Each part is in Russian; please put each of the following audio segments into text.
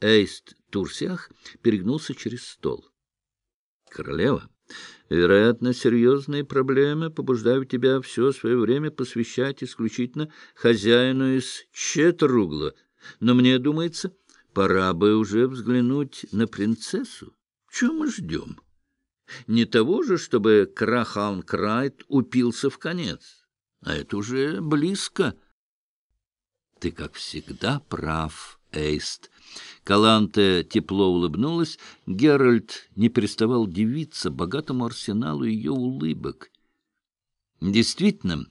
Эйст Турсиах перегнулся через стол. — Королева, вероятно, серьезные проблемы побуждают тебя все свое время посвящать исключительно хозяину из Четругла, но мне думается, пора бы уже взглянуть на принцессу. Чего мы ждем? Не того же, чтобы Крахан Крайт упился в конец, а это уже близко. Ты, как всегда, прав, Эйст. Каланте тепло улыбнулась. Геральт не переставал дивиться богатому арсеналу ее улыбок. Действительно,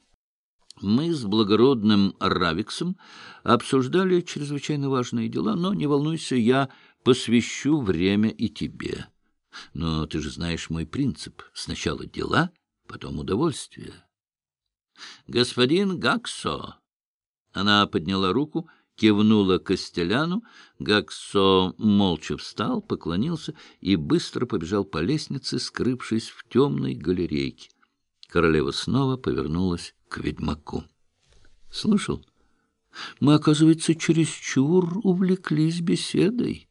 мы с благородным Равиксом обсуждали чрезвычайно важные дела, но, не волнуйся, я посвящу время и тебе. Но ты же знаешь мой принцип. Сначала дела, потом удовольствие. Господин Гаксо. Она подняла руку кивнула Костеляну, Гаксо молча встал, поклонился и быстро побежал по лестнице, скрывшись в темной галерейке. Королева снова повернулась к ведьмаку. — Слышал? Мы, оказывается, чересчур увлеклись беседой.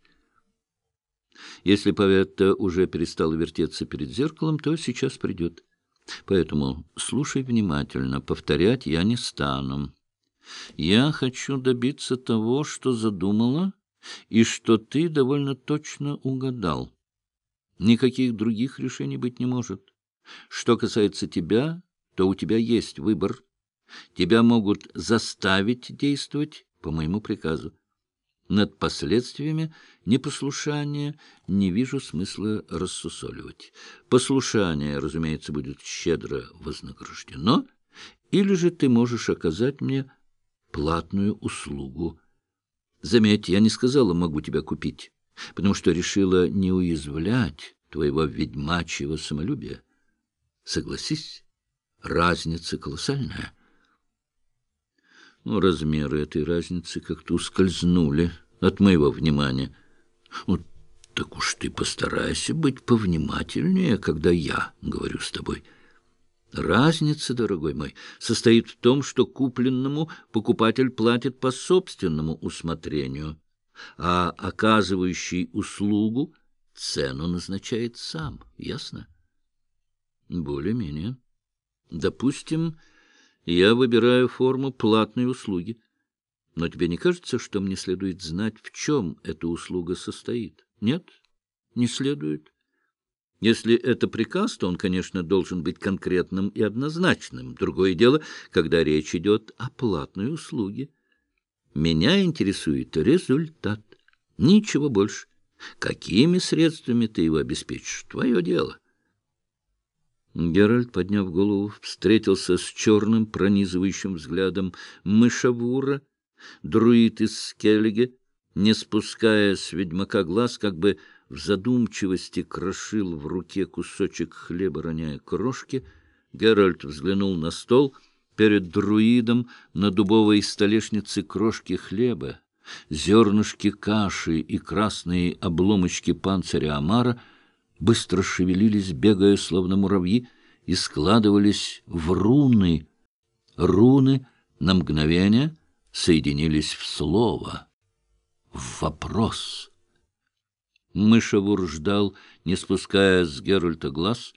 Если Паветта уже перестала вертеться перед зеркалом, то сейчас придет. Поэтому слушай внимательно, повторять я не стану. Я хочу добиться того, что задумала, и что ты довольно точно угадал. Никаких других решений быть не может. Что касается тебя, то у тебя есть выбор. Тебя могут заставить действовать по моему приказу. Над последствиями непослушания не вижу смысла рассусоливать. Послушание, разумеется, будет щедро вознаграждено, или же ты можешь оказать мне платную услугу. Заметь, я не сказала «могу тебя купить», потому что решила не уязвлять твоего ведьмачьего самолюбия. Согласись, разница колоссальная. Ну, размеры этой разницы как-то ускользнули от моего внимания. Вот так уж ты постарайся быть повнимательнее, когда я говорю с тобой. Разница, дорогой мой, состоит в том, что купленному покупатель платит по собственному усмотрению, а оказывающий услугу цену назначает сам. Ясно? Более-менее. Допустим, я выбираю форму платной услуги. Но тебе не кажется, что мне следует знать, в чем эта услуга состоит? Нет? Не следует? Если это приказ, то он, конечно, должен быть конкретным и однозначным. Другое дело, когда речь идет о платной услуге. Меня интересует результат. Ничего больше. Какими средствами ты его обеспечишь? Твое дело. Геральт, подняв голову, встретился с черным пронизывающим взглядом мышавура, друид из Скеллиге, не спуская с ведьмака глаз, как бы в задумчивости крошил в руке кусочек хлеба, роняя крошки. Геральт взглянул на стол. Перед друидом на дубовой столешнице крошки хлеба, зернышки каши и красные обломочки панциря омара быстро шевелились, бегая, словно муравьи, и складывались в руны. Руны на мгновение соединились в слово, в вопрос — Мышевур ждал, не спуская с Геральта глаз.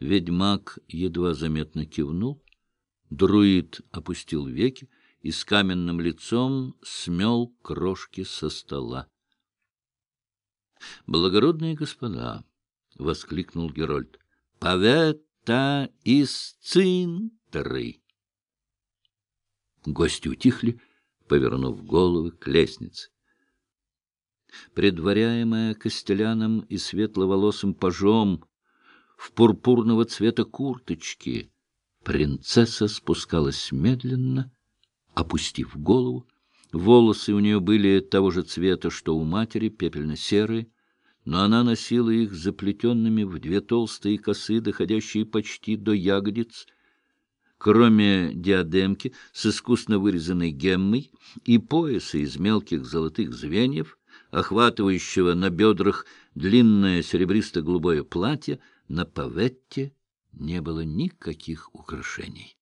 Ведьмак едва заметно кивнул. Друид опустил веки и с каменным лицом смел крошки со стола. — Благородные господа! — воскликнул Герольд. — Павета из цинтры! Гости утихли, повернув головы к лестнице предваряемая костеляном и светловолосым пажом, в пурпурного цвета курточки, принцесса спускалась медленно, опустив голову. Волосы у нее были того же цвета, что у матери, пепельно-серые, но она носила их заплетенными в две толстые косы, доходящие почти до ягодиц, кроме диадемки с искусно вырезанной геммой и пояса из мелких золотых звеньев, охватывающего на бедрах длинное серебристо-голубое платье, на паветте не было никаких украшений.